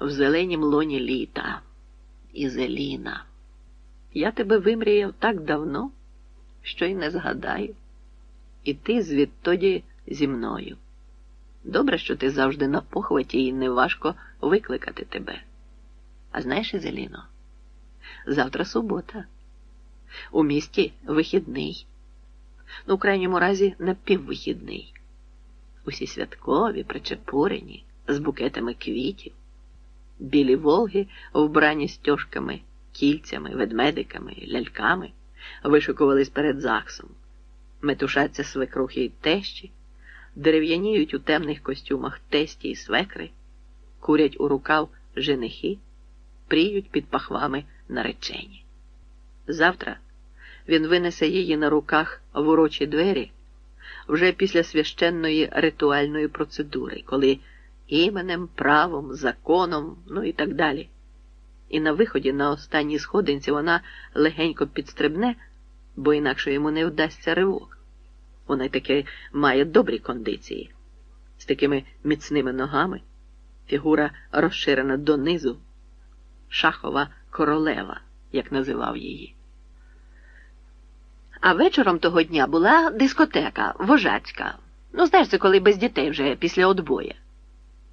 в зеленім лоні літа. Ізеліна. Я тебе вимріяв так давно, що й не згадаю. І ти звідтоді зі мною. Добре, що ти завжди на похваті і неважко викликати тебе. А знаєш, Ізеліно, завтра субота. У місті вихідний. Ну, в крайньому разі, напіввихідний. Усі святкові, причепурені, з букетами квітів, білі волги, вбрані стяжками, кільцями, ведмедиками, ляльками, вишикувались перед ЗАГСом, метушаться свекрухи й тещі, дерев'яніють у темних костюмах тесті й свекри, курять у рукав женихи, пріють під пахвами наречені. Завтра він винесе її на руках в урочі двері вже після священної ритуальної процедури, коли іменем, правом, законом, ну і так далі. І на виході на останній сходинці вона легенько підстрибне, бо інакше йому не вдасться ривок. Вона й таки має добрі кондиції, з такими міцними ногами, фігура розширена донизу, шахова королева, як називав її. А вечором того дня була дискотека вожацька. Ну, знаєш, це коли без дітей вже після отбоя.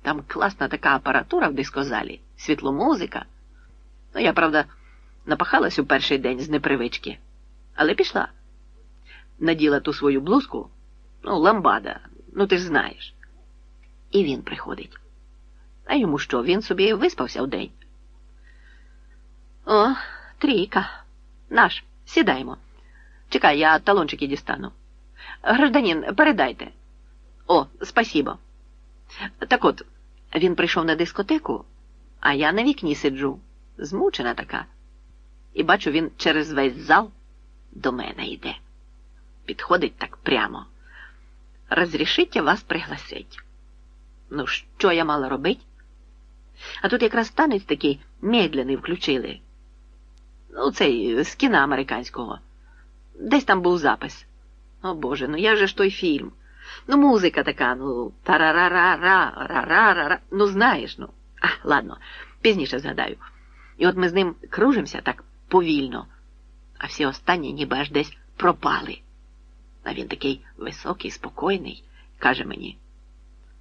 Там класна така апаратура в дискозалі, світломузика. Ну, я, правда, напахалась у перший день з непривички, але пішла. Наділа ту свою блузку, ну, ламбада, ну ти ж знаєш. І він приходить. А йому що, він собі виспався в день. О, трійка. Наш, сідаємо. Чекай, я талончики дістану. Гражданин, передайте. О, спасибо. Так от, він прийшов на дискотеку, а я на вікні сиджу, змучена така. І бачу, він через весь зал до мене йде. Підходить так прямо. Розрішите вас пригласить. Ну, що я мала робити? А тут якраз танець такий медленний включили. Ну, цей з кіна американського. Десь там був запис. О Боже, ну я же ж той фільм. Ну, музика така, ну, тарарара, ра ну знаєш, ну. А, ладно, пізніше згадаю. І от ми з ним кружимося так повільно, а всі останні ніби аж десь пропали. А він такий високий, спокійний, каже мені,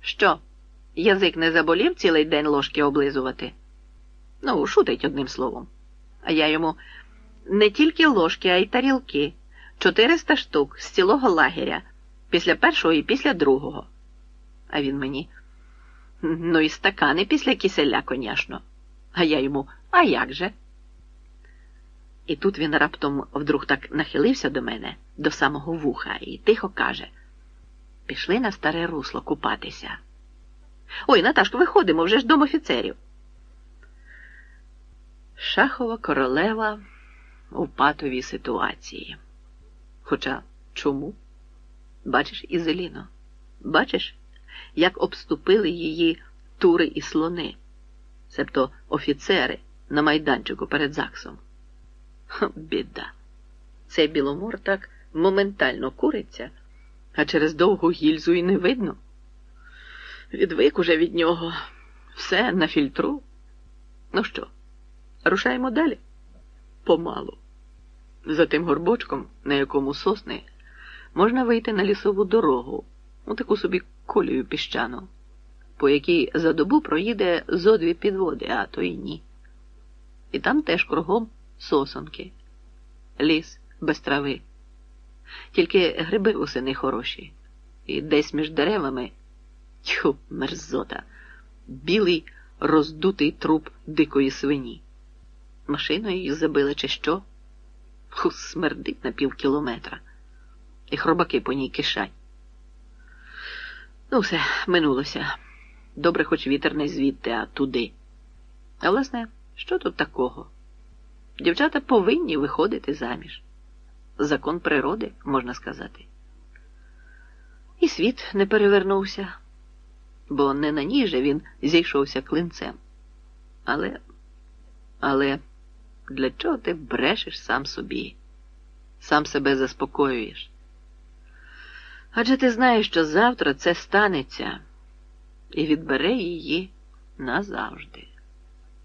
що, язик не заболів цілий день ложки облизувати? Ну, шутить одним словом. А я йому не тільки ложки, а й тарілки. 400 штук з цілого лагеря, після першого і після другого. А він мені, ну і стакани після киселя, коняшно. А я йому, а як же? І тут він раптом вдруг так нахилився до мене, до самого вуха, і тихо каже: Пішли на старе русло купатися. Ой, Наташко, виходимо, вже ж дом офіцерів. Шахова королева у патовій ситуації. Хоча чому? Бачиш, Ізеліно, бачиш, як обступили її тури і слони, себто офіцери на майданчику перед ЗАГСом. Біда. Цей біломор так моментально куриться, а через довгу гільзу і не видно. Відвик уже від нього все на фільтру. Ну що, рушаємо далі? Помалу. За тим горбочком, на якому сосни, можна вийти на лісову дорогу, у таку собі колію піщану, по якій за добу проїде зо дві підводи, а то й ні. І там теж кругом сосонки, ліс без трави. Тільки гриби усини хороші, і десь між деревами тьху, мерзота, білий роздутий труп дикої свині. Машиною її забили, чи що? Фу, смердить на пів кілометра. І хробаки по ній кишать. Ну, все, минулося. Добре, хоч вітер не звідти, а туди. А власне, що тут такого? Дівчата повинні виходити заміж. Закон природи, можна сказати. І світ не перевернувся, бо не на ній же він зійшовся клинцем. Але, але. Для чого ти брешеш сам собі, сам себе заспокоюєш? Адже ти знаєш, що завтра це станеться і відбере її назавжди.